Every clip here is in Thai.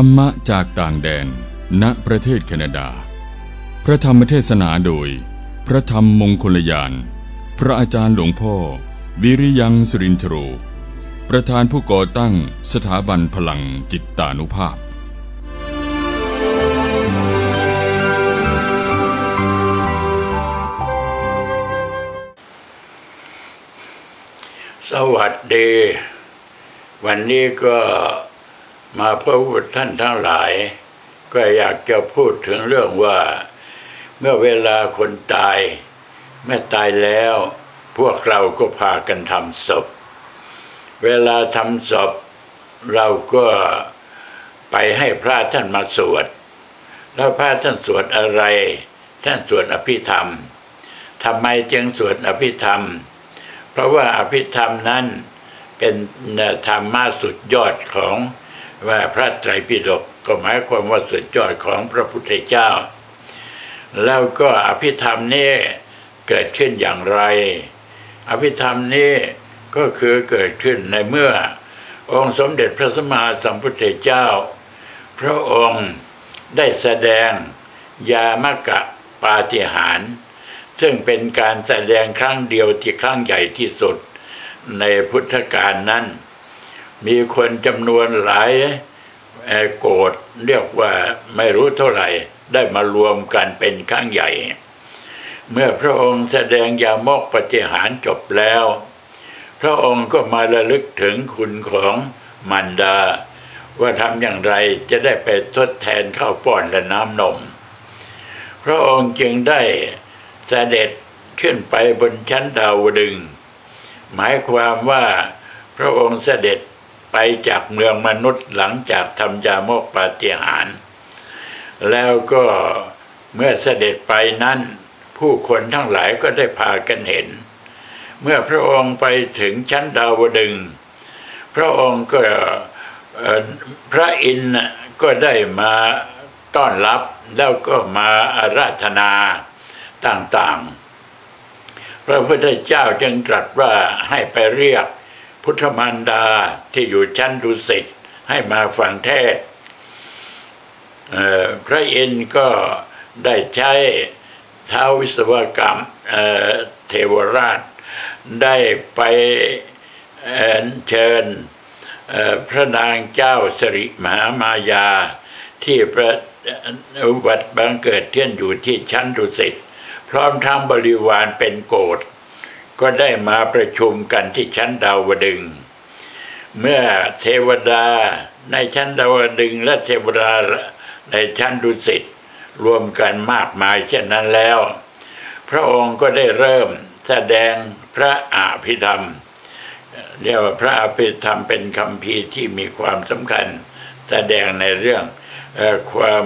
รรมะจากต่างแดน ณ ประเทศแคนาดา พระธรรมเทศนาโดย พระธรรมมงคลยาน พระอาจารย์หลวงพ่อ วิริยังสุรินทโรประธานผู้ก่อตั้งสถาบันพลังจิตตานุภาพสวัสดี วันนี้ก็ มาพบกับท่านทั้งหลาย ก็อยากจะพูดถึงเรื่องว่า เมื่อเวลาคนตายเมื่อตายแล้ว พวกเราก็พากันทำศพ เวลาทำศพ เราก็ไปให้พระท่านมาสวด แล้วพระท่านสวดอะไร ท่านสวดอภิธรรมทำไมจึงสวดอภิธรรม เพราะว่าอภิธรรมนั้นเป็นธรรมะสุดยอดของ ว่าพระไตรปิฎกก็หมายความว่าสุดยอดของพระพุทธเจ้า แล้วก็อภิธรรมนี้เกิดขึ้นอย่างไร อภิธรรมนี้ก็คือเกิดขึ้นในเมื่อ องค์สมเด็จพระสัมมาสัมพุทธเจ้า พระองค์ได้แสดงยามกะปาฏิหาร ซึ่งเป็นการแสดงครั้งเดียวที่ครั้งใหญ่ที่สุดในพุทธกาลนั้น มีคนจำนวนหลายโกรธเรียกว่าไม่รู้เท่าไหร่ได้มารวมกันเป็นครั้งใหญ่ เมื่อพระองค์แสดงยามกปฏิหารจบแล้ว พระองค์ก็มาระลึกถึงคุณของมันดา ว่าทำอย่างไรจะได้ไปทดแทนข้าวป้อนและน้ำนม พระองค์จึงได้เสด็จขึ้นไปบนชั้นดาวดึง หมายความว่าพระองค์เสด็จ ไปจากเมืองมนุษย์หลังจากทำยาโมกปาฏิหาร แล้วก็เมื่อเสด็จไปนั้น ผู้คนทั้งหลายก็ได้พากันเห็น เมื่อพระองค์ไปถึงชั้นดาวดึง พระองค์ก็พระอินทร์ก็ได้มาต้อนรับแล้วก็มาอาราธนาต่างๆ พระพุทธเจ้าจึงตรัสว่าให้ไปเรียก พุทธมารดาที่อยู่ชั้นดุสิตให้มาฟังเทศพระอินทร์ก็ได้ใช้ท้าวิศวกรรมเทวราช ได้ไปเชิญพระนางเจ้าสริมหามายาที่ประอุบัติบังเกิดเที่ยนอยู่ที่ชั้นดุสิตพร้อมทั้งบริวารเป็นโกรธ ก็ได้มาประชุมกันที่ชั้นดาวดึง เมื่อเทวดาในชั้นดาวดึงและเทวดาในชั้นดุสิตรวมกันมากมายเช่นนั้นแล้ว พระองค์ก็ได้เริ่มแสดงพระอภิธรรม เรียกว่าพระอภิธรรมเป็นคำพีที่มีความสำคัญ แสดงในเรื่องความ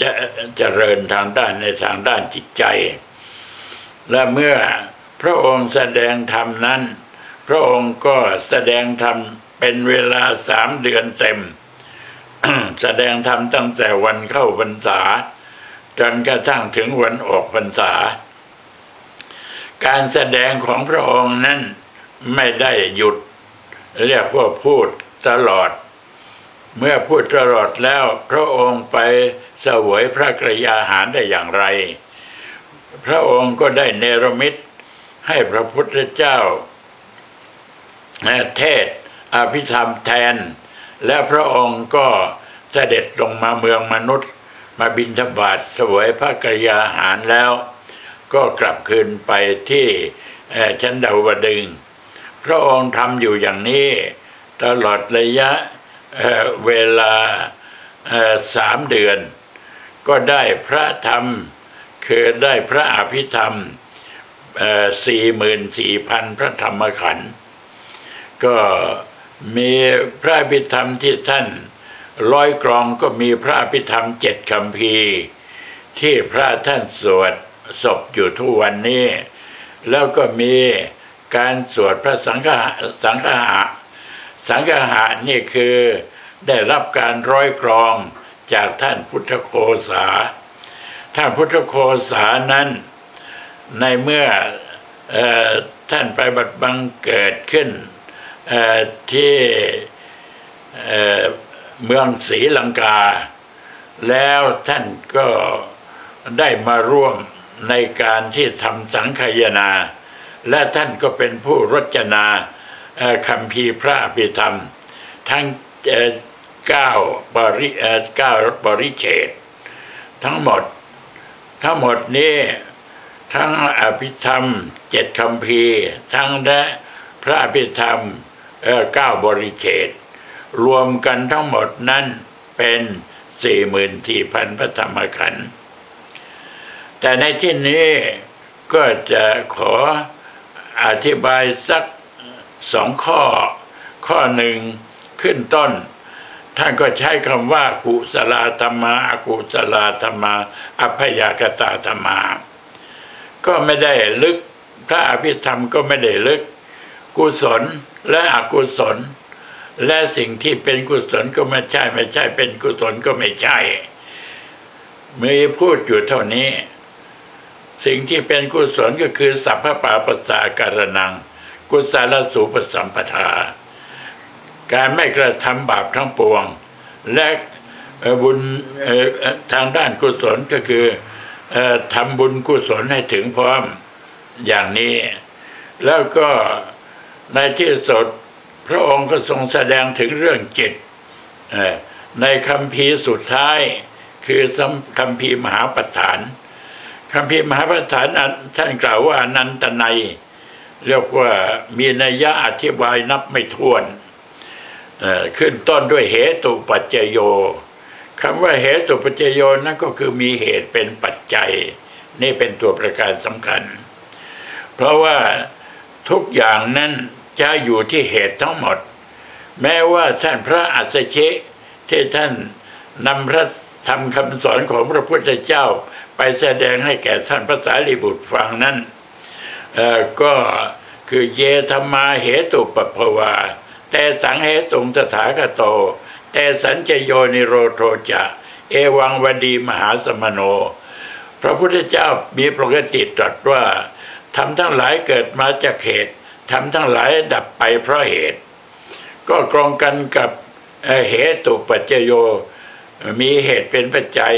จะเจริญทางด้านในทางด้านจิตใจ และเมื่อ พระองค์แสดงธรรมนั้น พระองค์ก็แสดงธรรมเป็นเวลาสามเดือนเต็ม แสดงธรรมตั้งแต่วันเข้าพรรษา จนกระทั่งถึงวันออกพรรษา การแสดงของพระองค์นั้นไม่ได้หยุด เรียกว่าพูดตลอด เมื่อพูดตลอดแล้วพระองค์ไปเสวยพระกรยาหารได้อย่างไร พระองค์ก็ได้เนรมิต ให้พระพุทธเจ้าเทศอภิธรรมแทน และพระองค์ก็เสด็จลงมาเมืองมนุษย์ มาบินทบาทสวยพระกรยาหารแล้ว ก็กลับคืนไปที่ชั้นดาวดึง พระองค์ทำอยู่อย่างนี้ ตลอดระยะเวลาสามเดือน ก็ได้พระธรรม คือได้พระอภิธรรม สี่หมื่นสี่พันพระธรรมขันธ์ก็มีพระพิธรรมที่ท่านร้อยกรองก็มีพระพิธรรมเจ็ดคำพีที่พระท่านสวดศพอยู่ทุกวันนี้ แล้วก็มีการสวดพระสังฆะสังฆะสังฆะนี่คือได้รับการร้อยกรองจากท่านพุทธโคสาท่านพุทธโคสานั้น ในเมื่ออท่านไปบัดบังเกิดขึ้นที่เมืองศรีลังกา แล้วท่านก็ได้มาร่วมในการที่ทำสังคายนา และท่านก็เป็นผู้รจนาคำพีพระอภิธรรม ทั้งเก้าบริเก้าบริเฉดทั้งหมดทั้งหมดนี้ ทั้งอภิธรรมเจ็ดคำพีทั้งและพระอภิธรรมเก้าบริเฉดรวมกันทั้งหมดนั้นเป็นสี่หมื่นสี่พันพระธรรมขันธ์แต่ในที่นี้ก็จะขออธิบายสักสองข้อ ข้อหนึ่งขึ้นต้น ท่านก็ใช้คำว่ากุศลธรรมาอกุศลธรรมาอภยากตาธรรมา ก็ไม่ได้ลึก พระอภิธรรมก็ไม่ได้ลึก กุศลและอกุศล และสิ่งที่เป็นกุศลก็ไม่ใช่ ไม่ใช่เป็นกุศลก็ไม่ใช่ มีพูดอยู่เท่านี้ สิ่งที่เป็นกุศลก็คือสัพพปาปัสสาการนัง กุศลสูปสัมปทา การไม่กระทำบาปทั้งปวง และบุญทางด้านกุศลก็คือ ทำบุญกุศลให้ถึงพร้อมอย่างนี้ แล้วก็ในที่สุดพระองค์ก็ทรงแสดงถึงเรื่องจิตในคำพีสุดท้ายคือคำพีมหาปัฏฐานคำพีมหาปัฏฐานท่านกล่าวว่านันตนัย เรียกว่ามีนัยยะอธิบายนับไม่ถ้วนขึ้นต้นด้วยเหตุปัจจโย คำว่าเหตุปัจจโยนนั่นก็คือมีเหตุเป็นปัจจัย นี่เป็นตัวประการสำคัญ เพราะว่าทุกอย่างนั้นจะอยู่ที่เหตุทั้งหมด แม้ว่าท่านพระอัสสชิที่ท่านนำพระธรรมคำสอนของพระพุทธเจ้าไปแสดงให้แก่ท่านพระสารีบุตรฟังนั้นก็คือเยธรรมาเหตุปภวา แต่สังเหตุงสถาคโต แต่สัญจโยนิโรโทจะ เอวังวดีมหาสมโน พระพุทธเจ้ามีปกติตรัสว่าทำทั้งหลายเกิดมาจากเหตุทำทั้งหลายดับไปเพราะเหตุ ก็กรองกันกับเหตุปัจจโย มีเหตุเป็นปัจจัย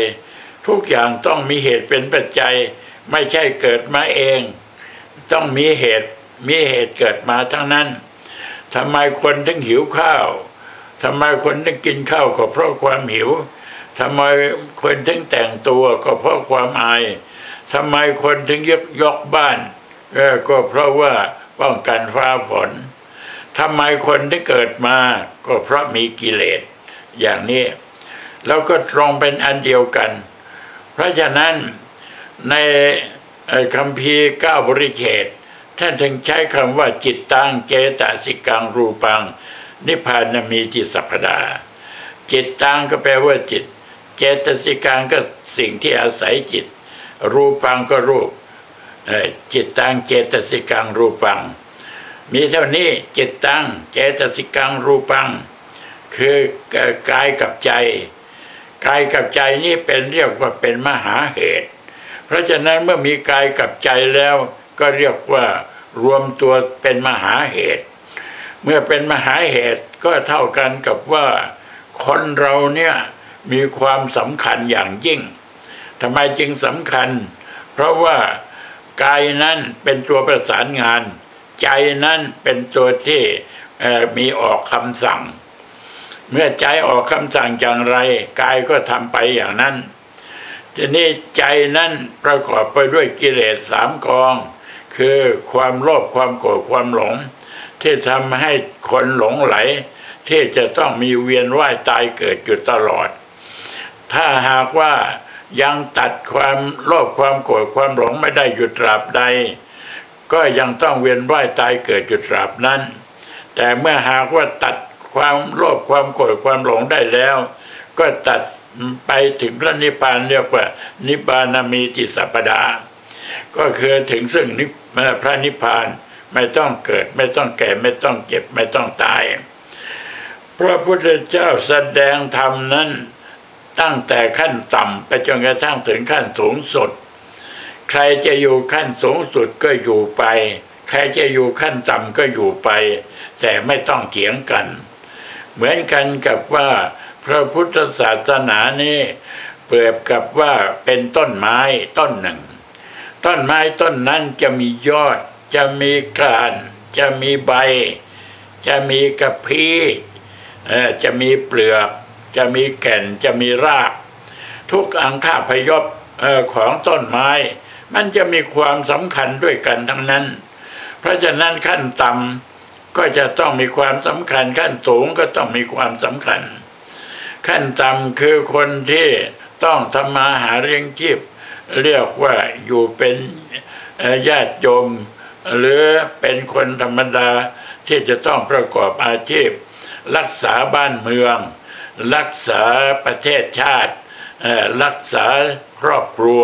ทุกอย่างต้องมีเหตุเป็นปัจจัย ไม่ใช่เกิดมาเอง ต้องมีเหตุมีเหตุเกิดมาทั้งนั้นทำไมคนถึงหิวข้าว ทำไมคนถึงกินข้าวก็เพราะความหิวทำไมคนถึงแต่งตัวก็เพราะความอายทำไมคนถึงยกยกบ้านก็เพราะว่าป้องกันฟ้าฝนทำไมคนที่เกิดมาก็เพราะมีกิเลสอย่างนี้แล้วก็ตรงเป็นอันเดียวกัน เพราะฉะนั้นในคำพีก้าบริเขตท่านถึงใช้คำว่าจิตตังเจตสิกังรูปัง นิพพานมีจิตสัพพดา จิตตังก็แปลว่าจิต เจตสิกังก็สิ่งที่อาศัยจิต รูปังก็รูป จิตตังเจตสิกังรูปัง มีเท่านี้จิตตังเจตสิกังรูปัง คือกายกับใจ กายกับใจนี่เป็นเรียกว่าเป็นมหาเหตุ เพราะฉะนั้นเมื่อมีกายกับใจแล้วก็เรียกว่ารวมตัวเป็นมหาเหตุ เมื่อเป็นมหาเหตุก็เท่ากันกับว่าคนเราเนี่ยมีความสำคัญอย่างยิ่งทำไมจึงสำคัญ เพราะว่ากายนั้นเป็นตัวประสานงาน ใจนั้นเป็นตัวที่มีออกคำสั่ง เมื่อใจออกคำสั่งอย่างไรกายก็ทำไปอย่างนั้นทีนี้ใจนั้นประกอบไปด้วยกิเลสสามกอง คือความโลภความโกรธความหลง ที่ทำให้คนหลงไหล ที่จะต้องมีเวียนว่ายตายเกิดอยู่ตลอด ถ้าหากว่ายังตัดความโลภความโกรธความหลงไม่ได้หยุดตราบใด ก็ยังต้องเวียนว่ายตายเกิดอยู่ตราบนั้น แต่เมื่อหากว่าตัดความโลภความโกรธความหลงได้แล้ว ก็ตัดไปถึงพระนิพพานเรียกว่า นิพพานมีจิตสัพดา ก็คือถึงซึ่งนิพระนิพพาน ไม่ต้องเกิด ไม่ต้องแก่ไม่ต้องเจ็บไม่ต้องตาย พระพุทธเจ้าแสดงธรรมนั้นตั้งแต่ขั้นต่ำไปจนกระทั่งถึงขั้นสูงสุด ใครจะอยู่ขั้นสูงสุดก็อยู่ไป ใครจะอยู่ขั้นต่ำก็อยู่ไป แต่ไม่ต้องเถียงกัน เหมือนกันกับว่า พระพุทธศาสนานี่เปรียบกับว่าเป็นต้นไม้ต้นหนึ่ง ต้นไม้ต้นนั้นจะมียอด จะมีการ จะมีใบ จะมีกระพี้จะมีเปลือก จะมีแก่นจะมีราก ทุกอังคาพยพของต้นไม้ มันจะมีความสำคัญด้วยกันทั้งนั้น เพราะฉะนั้นขั้นต่ำก็จะต้องมีความสำคัญ ขั้นสูงก็ต้องมีความสำคัญ ขั้นต่ำคือคนที่ต้องทำมาหาเลี้ยงชีพเรียกว่าอยู่เป็นญาติโยม หรือเป็นคนธรรมดาที่จะต้องประกอบอาชีพ รักษาบ้านเมือง รักษาประเทศชาติ รักษาครอบครัว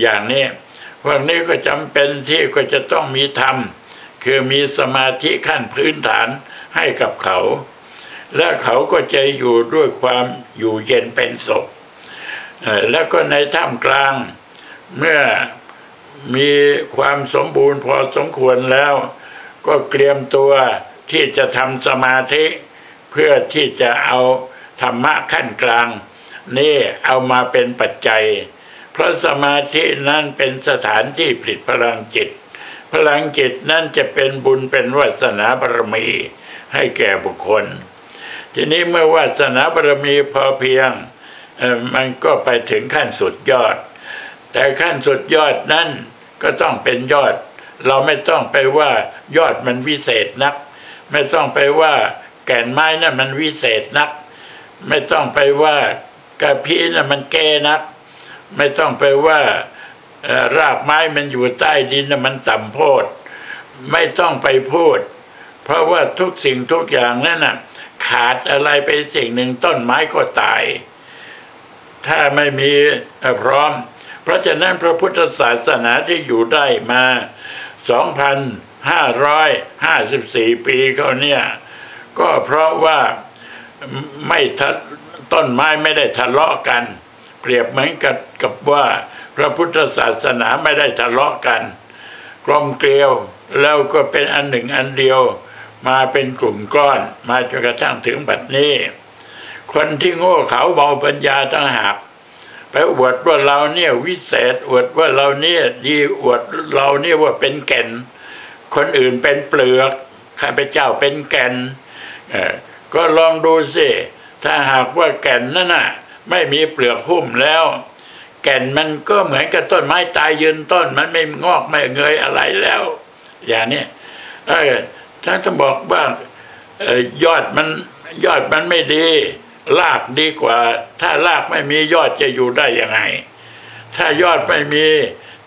อย่างนี้พวกนี้ก็จำเป็นที่ก็จะต้องมีธรรม คือมีสมาธิขั้นพื้นฐานให้กับเขา และเขาก็จะอยู่ด้วยความอยู่เย็นเป็นสุขแล้วก็ในท่ามกลางเมื่อ มีความสมบูรณ์พอสมควรแล้ว ก็เตรียมตัวที่จะทำสมาธิ เพื่อที่จะเอาธรรมะขั้นกลาง นี่เอามาเป็นปัจจัย เพราะสมาธินั้นเป็นสถานที่ผลิตพลังจิต พลังจิตนั่นจะเป็นบุญเป็นวาสนาบารมีให้แก่บุคคล ทีนี้เมื่อวาสนาบารมีพอเพียงมันก็ไปถึงขั้นสุดยอด แต่ขั้นสุดยอดนั้นก็ต้องเป็นยอด เราไม่ต้องไปว่ายอดมันวิเศษนัก ไม่ต้องไปว่าแก่นไม้นั่นมันวิเศษนัก ไม่ต้องไปว่ากระพี้นั่นมันแก่นัก ไม่ต้องไปว่ารากไม้มันอยู่ใต้ดินน่ะมันต่ำโพด ไม่ต้องไปพูด เพราะว่าทุกสิ่งทุกอย่างนั่นน่ะขาดอะไรไปสิ่งหนึ่งต้นไม้ก็ตาย ถ้าไม่มีพร้อม เพราะฉะนั้นพระพุทธศาสนาที่อยู่ได้มา 2,554 ปีเขาเนี่ย ก็เพราะว่าไม่ทะต้นไม้ไม่ได้ทะเลาะกัน เปรียบเหมือนกับกับว่าพระพุทธศาสนาไม่ได้ทะเลาะกัน กลมเกลียวแล้วก็เป็นอันหนึ่งอันเดียว มาเป็นกลุ่มก้อน มาจนกระทั่งถึงบัดนี้ คนที่โง่เขาเบาปัญญาต่างหาก ไปอวดว่าเราเนี่ยวิเศษอวดว่าเราเนี่ยดีอวดเราเนี่ยว่าเป็นแก่น คนอื่นเป็นเปลือกข้าพเจ้าเป็นแก่นก็ลองดูสิถ้าหากว่าแก่นนั่นน่ะ ไม่มีเปลือกหุ้มแล้ว แก่นมันก็เหมือนกับต้นไม้ตายยืนต้น มันไม่งอกไม่เงยอะไรแล้ว อย่างนี้ถ้าจะบอกว่ายอดมันยอดมันไม่ดี รากดีกว่า ถ้ารากไม่มียอดจะอยู่ได้ยังไง ถ้ายอดไม่มี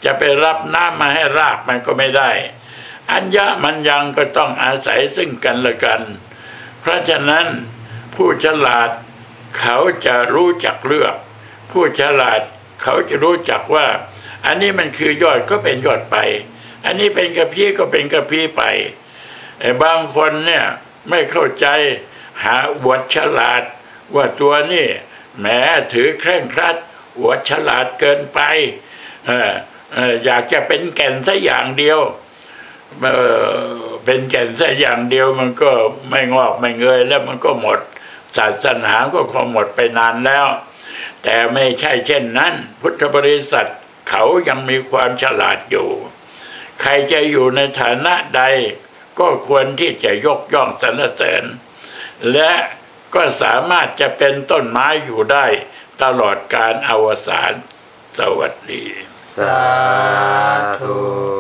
จะไปรับน้ำมาให้รากมันก็ไม่ได้ อัญญะมันยังก็ต้องอาศัยซึ่งกันและกัน เพราะฉะนั้นผู้ฉลาดเขาจะรู้จักเลือก ผู้ฉลาดเขาจะรู้จักว่า อันนี้มันคือยอดก็เป็นยอดไป อันนี้เป็นกระพี้ก็เป็นกระพี้ไปไอ้บางคนเนี่ยไม่เข้าใจหาอวดฉลาด ว่าตัวนี่แหมถือเคร่งครัดอวดฉลาดเกินไปออยากจะเป็นแก่นสัอย่างเดียวเป็นแก่นแค่อย่างเดียวมันก็ไม่งอกไม่เงยแล้วมันก็หมด ศาสนาก็คงหมดไปนานแล้ว แต่ไม่ใช่เช่นนั้น พุทธบริษัทเขายังมีความฉลาดอยู่ ใครจะอยู่ในฐานะใด ก็ควรที่จะยกย่องสรรเสริญ และ ก็สามารถจะเป็นต้นไม้อยู่ได้ตลอดการอวสานสวัสดี สาธุ